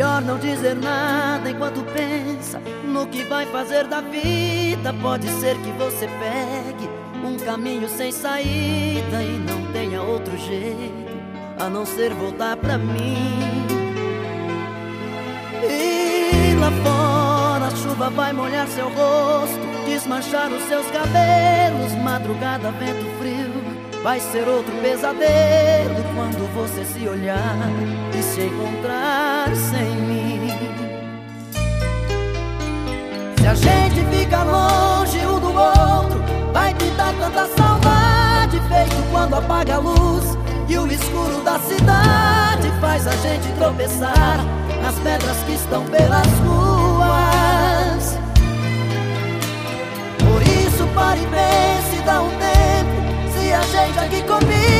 Melhor não dizer nada enquanto pensa no que vai fazer da vida. Pode ser que você pegue um caminho sem saída e não tenha outro jeito a não ser voltar pra mim. E lá fora a chuva vai molhar seu rosto, desmanchar os seus cabelos. Madrugada, vento frio, vai ser outro pesadelo quando você se olhar e se encontrar sem mim. Se a gente fica longe um do outro, vai pintar tanta saudade, feito quando apaga a luz e o escuro da cidade faz a gente tropeçar nas pedras que estão pelas ruas. Por isso pare e pense, dá um tempo. Se a gente aqui comigo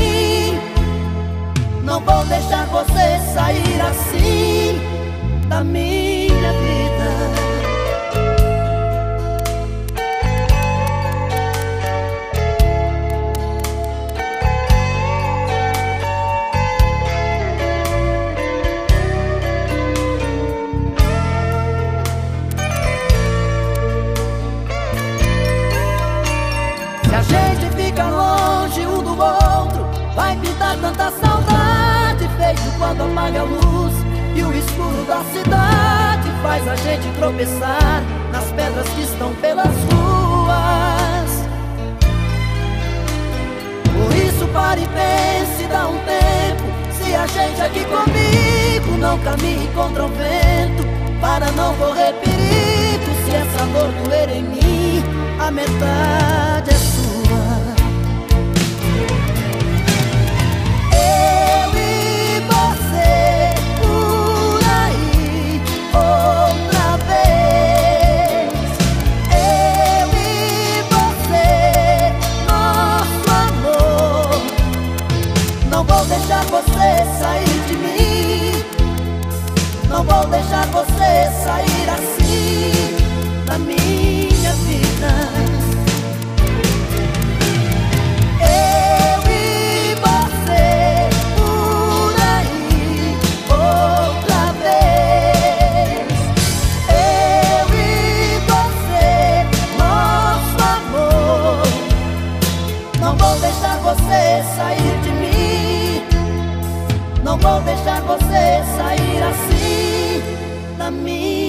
Não vou deixar você sair assim da minha vai pintar tanta saudade, feito quando apaga a luz e o escuro da cidade faz a gente tropeçar nas pedras que estão pelas ruas. Por isso pare e pense, dá um tempo. Se a gente aqui comigo não caminhe contra o vento, para não correr perigo, se essa dor doer em mim, a metade Não vou deixar você sair assim da minha.